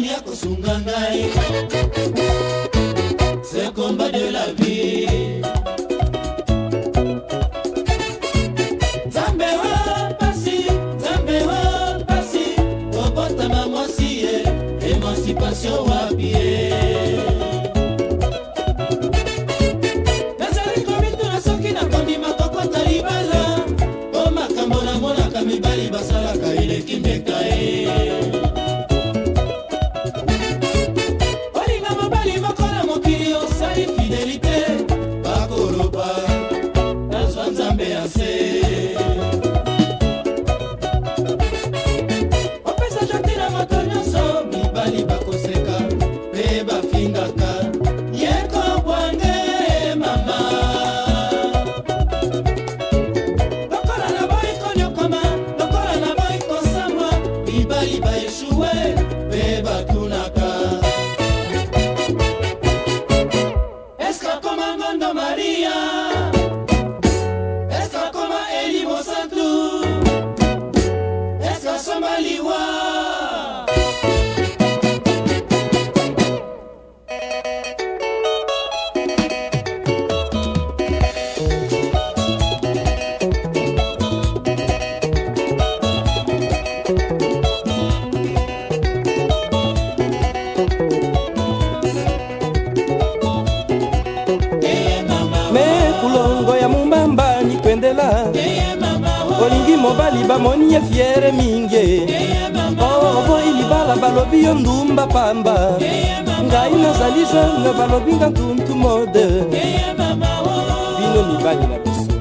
Mania Kusungangai. Bai jesu wee beba tunaka Eskatoma mundo Maria Eskatoma elimo santu Eso Somaliwa mobali bamoni ye fiere mingi oboyili bala balobi yo ndumba pamba ngai nazali jeune balobi nga ntuntu mode bino mibali na biso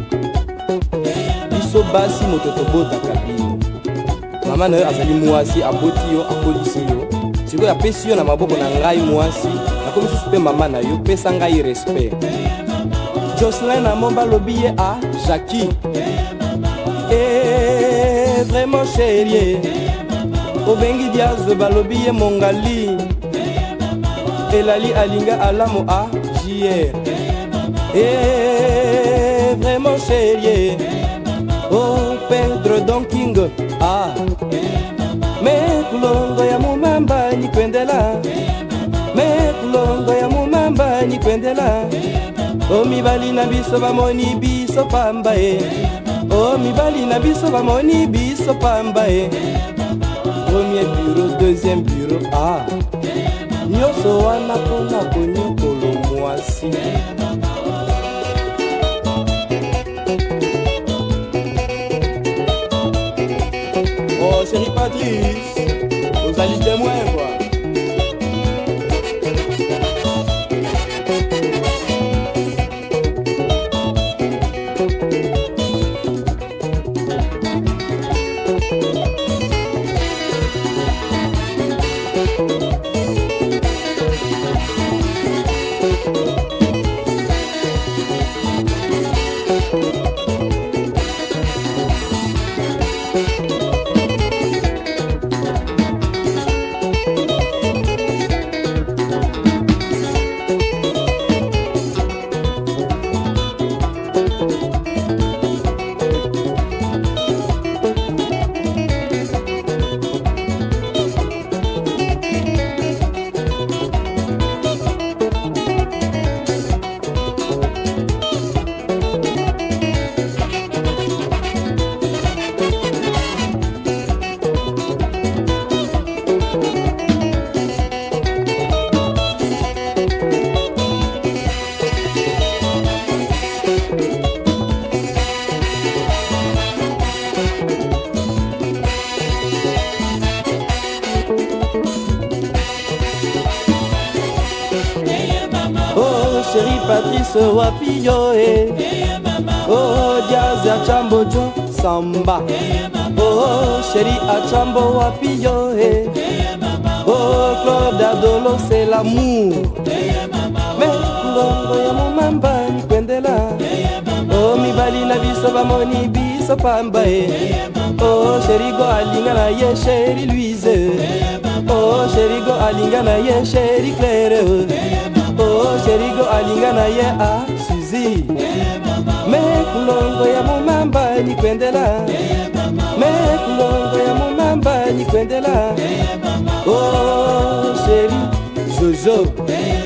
biso basi moto tobotaka bino mama na yo azali mwasi aboti yo akolisi yo sikoyo apesi yo na maboko na ngai mwasi nakomi susu mpe mama na yo pesa ngai respect jocelyn na mo balobi ye a jaki hey, eh, vraiment chérie obengi diaze balobi ye mongali elali alinga alamu a jier e eh, eh, eh, vraiment chérie o oh, pedro donking a mekulongo ya mumamba nyikwendela mekulongo ya mumamba nyikwendela o oh, mibali na biso bamoni biso pamba e eh. o oh, mibali na biso bamoni biso pamba e premier bureau deuxième bureau a ah. nyonso wana mpona konyokolo mwasi Oh, chérie Patrice, vous allez témoin, quoi. chérie Patrice Wapillo eh. Oh, oh Diaz Achambo John Samba Oh, oh chérie Achambo Wapillo eh. Oh, oh Claude Adolo c'est l'amour Mais ndongo ya momamba likwendela Oh mibali na biso bamoni biso pamba eh. Oh chérie go alinga na ye chérie Louise Oh chérie go alinga na ye chérie Claire sherigo alinga na ye asuzi ah, me kulongo ya momamba likwendela me kulongo ya momamba likwendela o oh, sheri jojo